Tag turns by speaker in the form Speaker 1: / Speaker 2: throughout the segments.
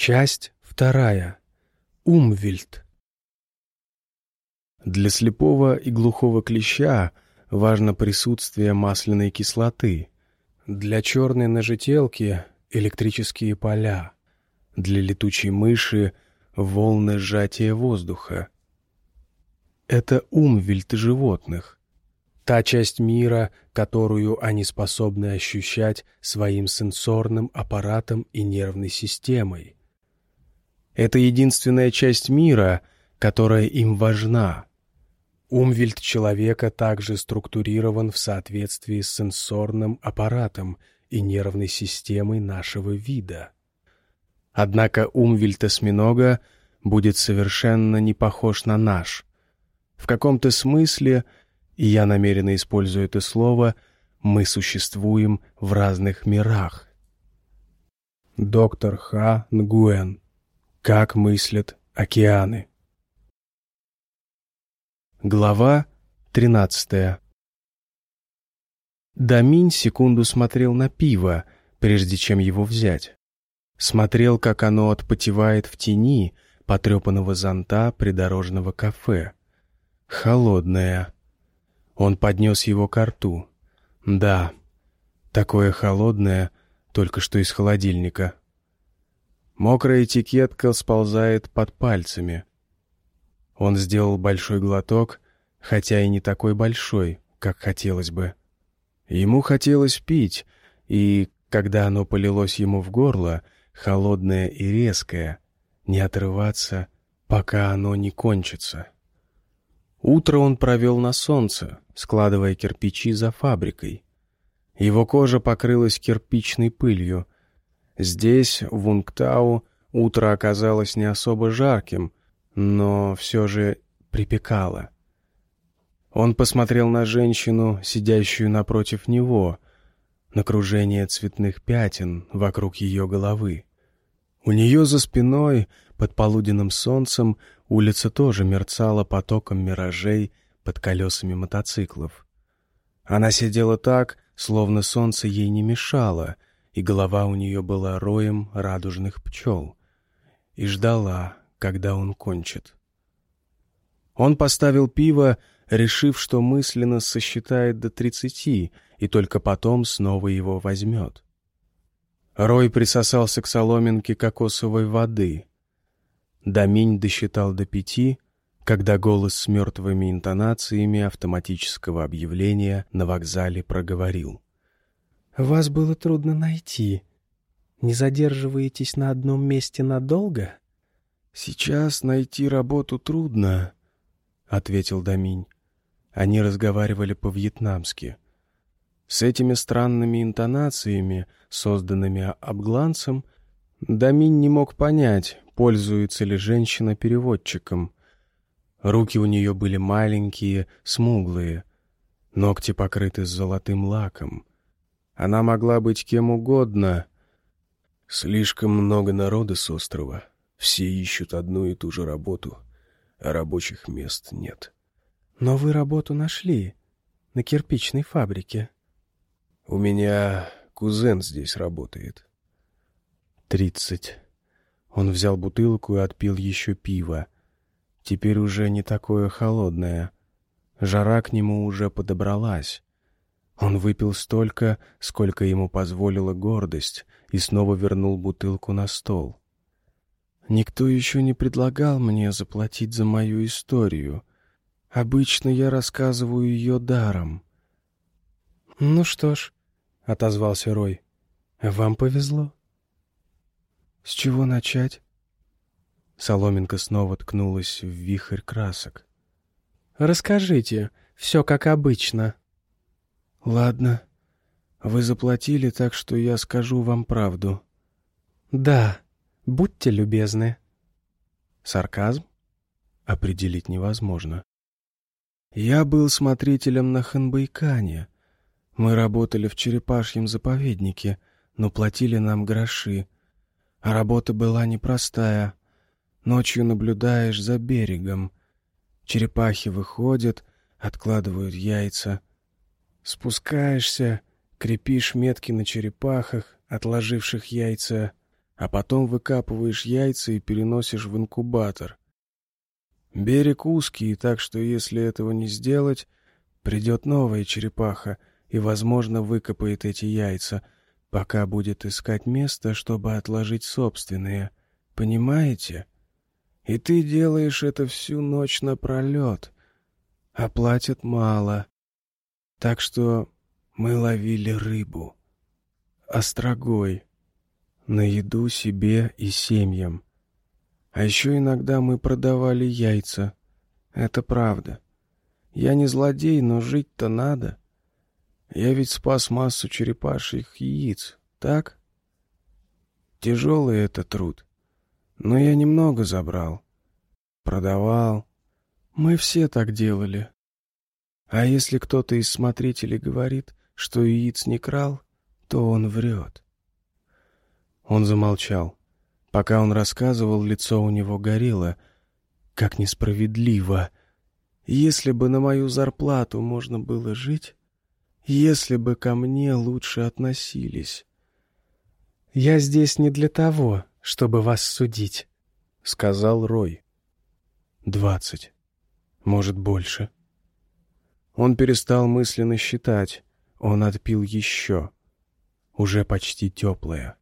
Speaker 1: Часть вторая. Умвильд. Для слепого и глухого клеща важно присутствие масляной кислоты. Для черной ножетелки — электрические поля. Для летучей мыши — волны сжатия воздуха. Это умвильд животных. Та часть мира, которую они способны ощущать своим сенсорным аппаратом и нервной системой. Это единственная часть мира, которая им важна. Умвельд человека также структурирован в соответствии с сенсорным аппаратом и нервной системой нашего вида. Однако умвельд осьминога будет совершенно не похож на наш. В каком-то смысле, и я намеренно использую это слово, мы существуем в разных мирах. Доктор Ха Нгуэн как мыслят океаны. Глава тринадцатая Даминь секунду смотрел на пиво, прежде чем его взять. Смотрел, как оно отпотевает в тени потрепанного зонта придорожного кафе. Холодное. Он поднес его к рту. Да, такое холодное, только что из холодильника. Мокрая этикетка сползает под пальцами. Он сделал большой глоток, хотя и не такой большой, как хотелось бы. Ему хотелось пить, и, когда оно полилось ему в горло, холодное и резкое, не отрываться, пока оно не кончится. Утро он провел на солнце, складывая кирпичи за фабрикой. Его кожа покрылась кирпичной пылью — Здесь, в Унгтау, утро оказалось не особо жарким, но все же припекало. Он посмотрел на женщину, сидящую напротив него, на кружение цветных пятен вокруг ее головы. У нее за спиной, под полуденным солнцем, улица тоже мерцала потоком миражей под колесами мотоциклов. Она сидела так, словно солнце ей не мешало — и голова у нее была роем радужных пчел, и ждала, когда он кончит. Он поставил пиво, решив, что мысленно сосчитает до тридцати, и только потом снова его возьмет. Рой присосался к соломинке кокосовой воды. Доминь досчитал до пяти, когда голос с мертвыми интонациями автоматического объявления на вокзале проговорил — «Вас было трудно найти. Не задерживаетесь на одном месте надолго?» «Сейчас найти работу трудно», — ответил Даминь. Они разговаривали по-вьетнамски. С этими странными интонациями, созданными обгланцем, Даминь не мог понять, пользуется ли женщина переводчиком. Руки у нее были маленькие, смуглые, ногти покрыты золотым лаком. Она могла быть кем угодно. Слишком много народа с острова. Все ищут одну и ту же работу, а рабочих мест нет. Но вы работу нашли на кирпичной фабрике. У меня кузен здесь работает. Тридцать. Он взял бутылку и отпил еще пиво. Теперь уже не такое холодное. Жара к нему уже подобралась. Он выпил столько, сколько ему позволила гордость, и снова вернул бутылку на стол. «Никто еще не предлагал мне заплатить за мою историю. Обычно я рассказываю ее даром». «Ну что ж», — отозвался Рой, — «вам повезло». «С чего начать?» Соломинка снова ткнулась в вихрь красок. «Расскажите, все как обычно», «Ладно. Вы заплатили, так что я скажу вам правду». «Да. Будьте любезны». Сарказм? Определить невозможно. «Я был смотрителем на Ханбайкане. Мы работали в черепашьем заповеднике, но платили нам гроши. А работа была непростая. Ночью наблюдаешь за берегом. Черепахи выходят, откладывают яйца» Спускаешься, крепишь метки на черепахах, отложивших яйца, а потом выкапываешь яйца и переносишь в инкубатор. Берег узкий, так что если этого не сделать, придет новая черепаха и, возможно, выкопает эти яйца, пока будет искать место, чтобы отложить собственные. Понимаете? И ты делаешь это всю ночь напролет, а платят мало. Так что мы ловили рыбу. Острогой. На еду себе и семьям. А еще иногда мы продавали яйца. Это правда. Я не злодей, но жить-то надо. Я ведь спас массу черепашьих яиц, так? Тяжелый это труд. Но я немного забрал. Продавал. Мы все так делали. А если кто-то из смотрителей говорит, что яиц не крал, то он врет. Он замолчал. Пока он рассказывал, лицо у него горело. Как несправедливо. Если бы на мою зарплату можно было жить, если бы ко мне лучше относились. «Я здесь не для того, чтобы вас судить», — сказал Рой. «Двадцать. Может, больше». Он перестал мысленно считать. Он отпил еще. Уже почти теплое.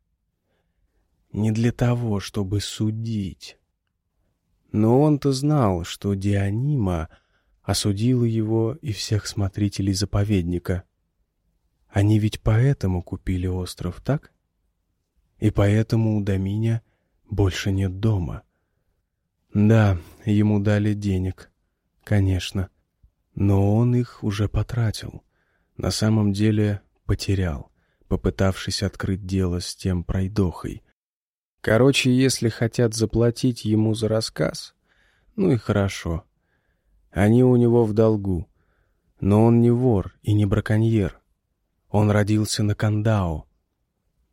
Speaker 1: Не для того, чтобы судить. Но он-то знал, что Дианима осудила его и всех смотрителей заповедника. Они ведь поэтому купили остров, так? И поэтому у Доминя больше нет дома. Да, ему дали денег, конечно. Но он их уже потратил. На самом деле потерял, попытавшись открыть дело с тем пройдохой. Короче, если хотят заплатить ему за рассказ, ну и хорошо. Они у него в долгу. Но он не вор и не браконьер. Он родился на Кандао.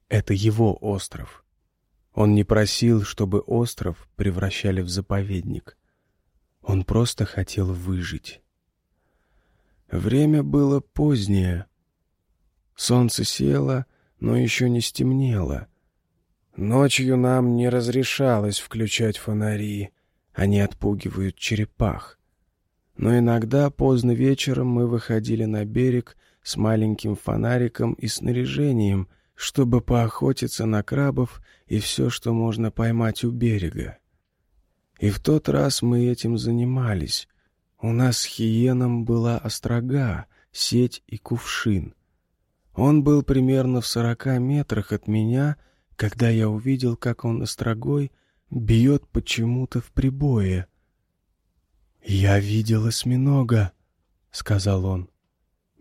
Speaker 1: Это его остров. Он не просил, чтобы остров превращали в заповедник. Он просто хотел выжить. Время было позднее. Солнце село, но еще не стемнело. Ночью нам не разрешалось включать фонари, они отпугивают черепах. Но иногда поздно вечером мы выходили на берег с маленьким фонариком и снаряжением, чтобы поохотиться на крабов и все, что можно поймать у берега. И в тот раз мы этим занимались, у нас с Хиеном была острога, сеть и кувшин. Он был примерно в сорока метрах от меня, когда я увидел, как он острогой бьет почему-то в прибое. «Я видел осьминога», — сказал он.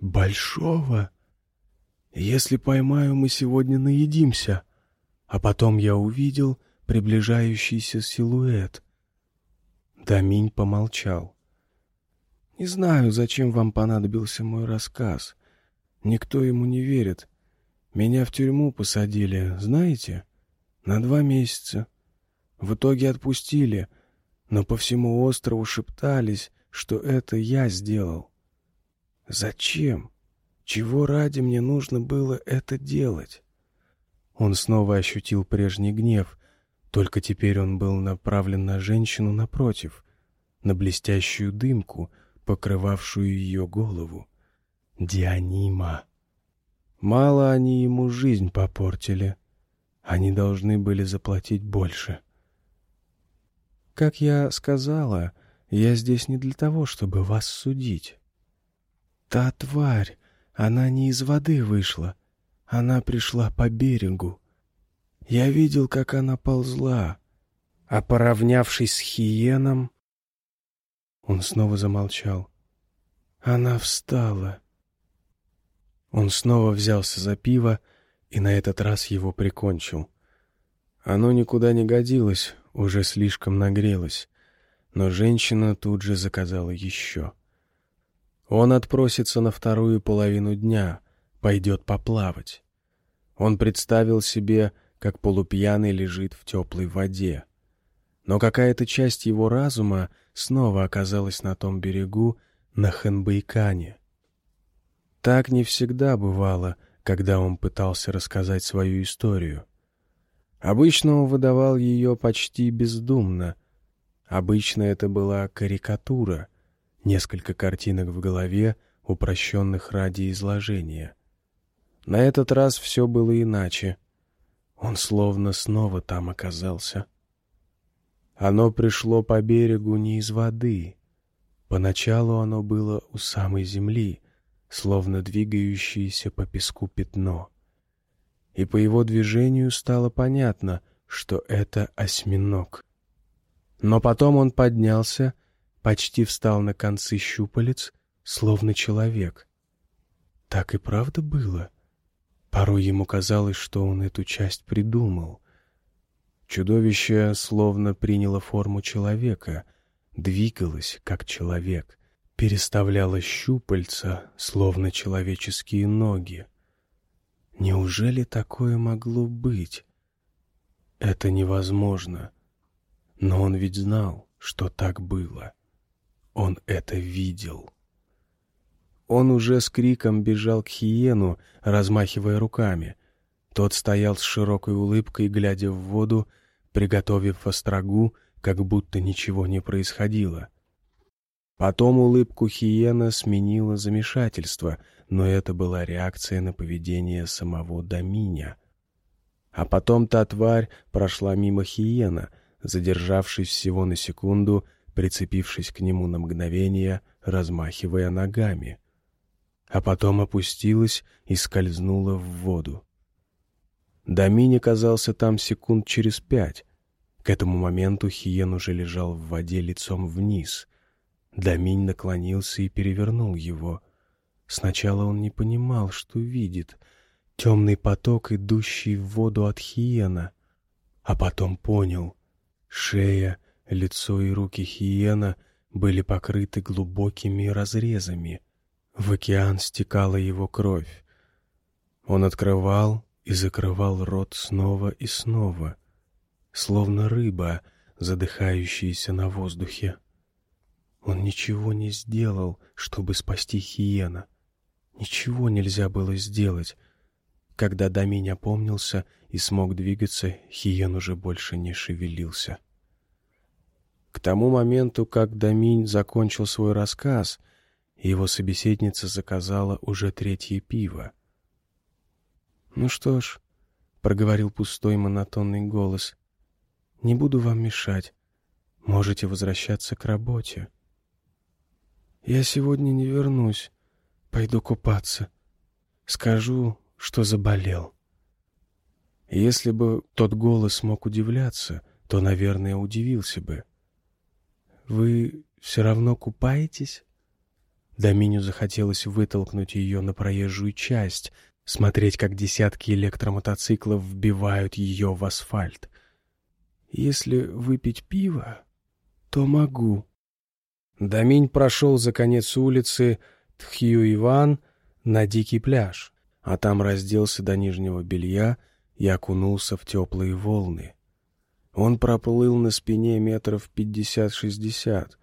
Speaker 1: «Большого. Если поймаю, мы сегодня наедимся». А потом я увидел приближающийся силуэт. Даминь помолчал. Не знаю, зачем вам понадобился мой рассказ. Никто ему не верит. Меня в тюрьму посадили, знаете? На два месяца. В итоге отпустили, но по всему острову шептались, что это я сделал. Зачем? Чего ради мне нужно было это делать? Он снова ощутил прежний гнев, только теперь он был направлен на женщину напротив, на блестящую дымку — покрывавшую ее голову. Дианима. Мало они ему жизнь попортили. Они должны были заплатить больше. Как я сказала, я здесь не для того, чтобы вас судить. Та тварь, она не из воды вышла. Она пришла по берегу. Я видел, как она ползла, а поравнявшись с Хиеном, он снова замолчал. Она встала. Он снова взялся за пиво и на этот раз его прикончил. Оно никуда не годилось, уже слишком нагрелось, но женщина тут же заказала еще. Он отпросится на вторую половину дня, пойдет поплавать. Он представил себе, как полупьяный лежит в теплой воде. Но какая-то часть его разума снова оказалась на том берегу, на Ханбайкане. Так не всегда бывало, когда он пытался рассказать свою историю. Обычно он выдавал ее почти бездумно. Обычно это была карикатура, несколько картинок в голове, упрощенных ради изложения. На этот раз все было иначе. Он словно снова там оказался. Оно пришло по берегу не из воды. Поначалу оно было у самой земли, словно двигающееся по песку пятно. И по его движению стало понятно, что это осьминог. Но потом он поднялся, почти встал на концы щупалец, словно человек. Так и правда было. Порой ему казалось, что он эту часть придумал. Чудовище словно приняло форму человека, двигалось, как человек, переставляло щупальца, словно человеческие ноги. Неужели такое могло быть? Это невозможно. Но он ведь знал, что так было. Он это видел. Он уже с криком бежал к хиену, размахивая руками. Тот стоял с широкой улыбкой, глядя в воду, приготовив острогу, как будто ничего не происходило. Потом улыбку Хиена сменило замешательство, но это была реакция на поведение самого Доминя. А потом та тварь прошла мимо Хиена, задержавшись всего на секунду, прицепившись к нему на мгновение, размахивая ногами. А потом опустилась и скользнула в воду. Домини оказался там секунд через пять. К этому моменту Хиен уже лежал в воде лицом вниз. Доминь наклонился и перевернул его. Сначала он не понимал, что видит. Темный поток, идущий в воду от Хиена. А потом понял. Шея, лицо и руки Хиена были покрыты глубокими разрезами. В океан стекала его кровь. Он открывал, и закрывал рот снова и снова, словно рыба, задыхающаяся на воздухе. Он ничего не сделал, чтобы спасти Хиена. Ничего нельзя было сделать. Когда Даминь опомнился и смог двигаться, Хиен уже больше не шевелился. К тому моменту, как Даминь закончил свой рассказ, его собеседница заказала уже третье пиво. «Ну что ж», — проговорил пустой монотонный голос, — «не буду вам мешать. Можете возвращаться к работе». «Я сегодня не вернусь. Пойду купаться. Скажу, что заболел». Если бы тот голос мог удивляться, то, наверное, удивился бы. «Вы все равно купаетесь?» Доминю захотелось вытолкнуть ее на проезжую часть, смотреть, как десятки электромотоциклов вбивают ее в асфальт. Если выпить пиво, то могу. Доминь прошел за конец улицы Тхью-Иван на дикий пляж, а там разделся до нижнего белья и окунулся в теплые волны. Он проплыл на спине метров пятьдесят-шестьдесят.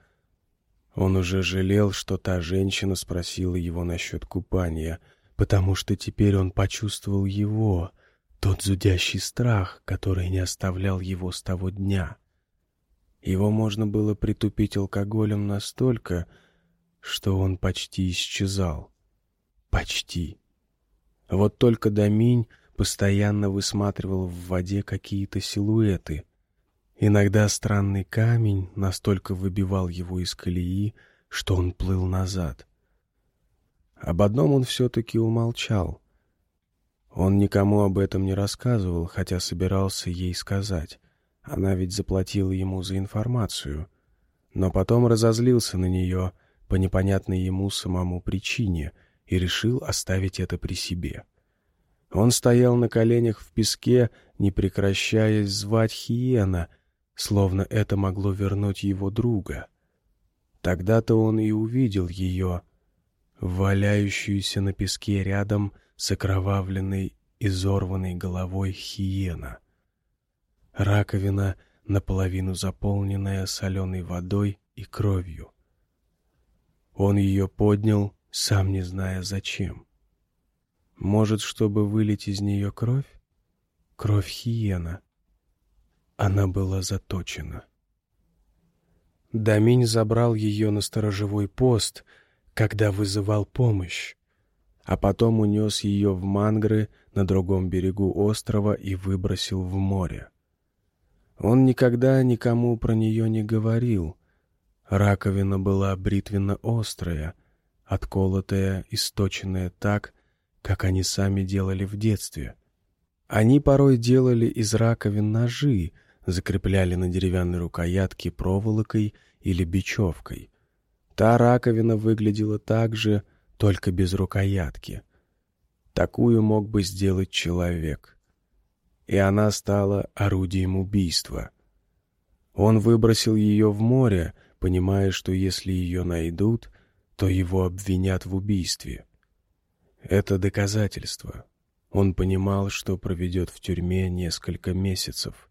Speaker 1: Он уже жалел, что та женщина спросила его насчет купания — потому что теперь он почувствовал его, тот зудящий страх, который не оставлял его с того дня. Его можно было притупить алкоголем настолько, что он почти исчезал. Почти. Вот только Доминь постоянно высматривал в воде какие-то силуэты. Иногда странный камень настолько выбивал его из колеи, что он плыл назад. Об одном он все-таки умолчал. Он никому об этом не рассказывал, хотя собирался ей сказать. Она ведь заплатила ему за информацию. Но потом разозлился на нее по непонятной ему самому причине и решил оставить это при себе. Он стоял на коленях в песке, не прекращаясь звать Хиена, словно это могло вернуть его друга. Тогда-то он и увидел ее, валяющуюся на песке рядом с окровавленной, изорванной головой хиена. Раковина, наполовину заполненная соленой водой и кровью. Он ее поднял, сам не зная зачем. Может, чтобы вылить из нее кровь? Кровь хиена. она была заточена. Даминь забрал ее на сторожевой пост, когда вызывал помощь, а потом унес ее в мангры на другом берегу острова и выбросил в море. Он никогда никому про нее не говорил. Раковина была бритвенно-острая, отколотая и сточенная так, как они сами делали в детстве. Они порой делали из раковин ножи, закрепляли на деревянной рукоятке проволокой или бечевкой. Та раковина выглядела так же, только без рукоятки. Такую мог бы сделать человек. И она стала орудием убийства. Он выбросил ее в море, понимая, что если ее найдут, то его обвинят в убийстве. Это доказательство. Он понимал, что проведет в тюрьме несколько месяцев.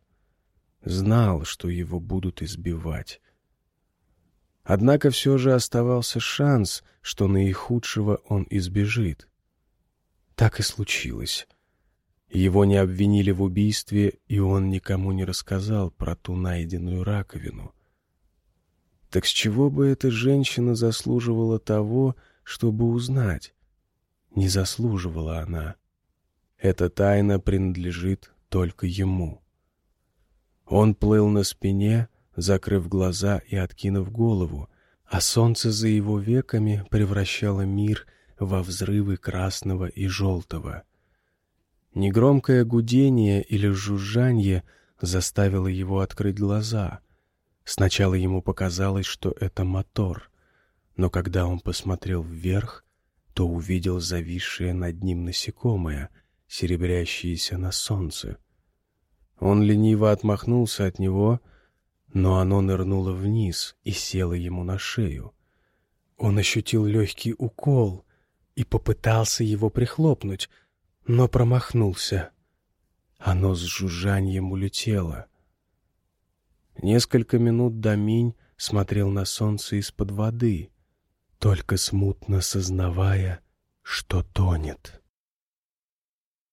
Speaker 1: Знал, что его будут избивать. Однако все же оставался шанс, что наихудшего он избежит. Так и случилось. Его не обвинили в убийстве, и он никому не рассказал про ту найденную раковину. Так с чего бы эта женщина заслуживала того, чтобы узнать? Не заслуживала она. Эта тайна принадлежит только ему. Он плыл на спине, закрыв глаза и откинув голову, а солнце за его веками превращало мир во взрывы красного и желтого. Негромкое гудение или жужжанье заставило его открыть глаза. Сначала ему показалось, что это мотор, но когда он посмотрел вверх, то увидел зависшее над ним насекомое, серебрящееся на солнце. Он лениво отмахнулся от него, но оно нырнуло вниз и село ему на шею. Он ощутил легкий укол и попытался его прихлопнуть, но промахнулся. Оно с жужжанием улетело. Несколько минут Даминь смотрел на солнце из-под воды — только смутно сознавая, что тонет.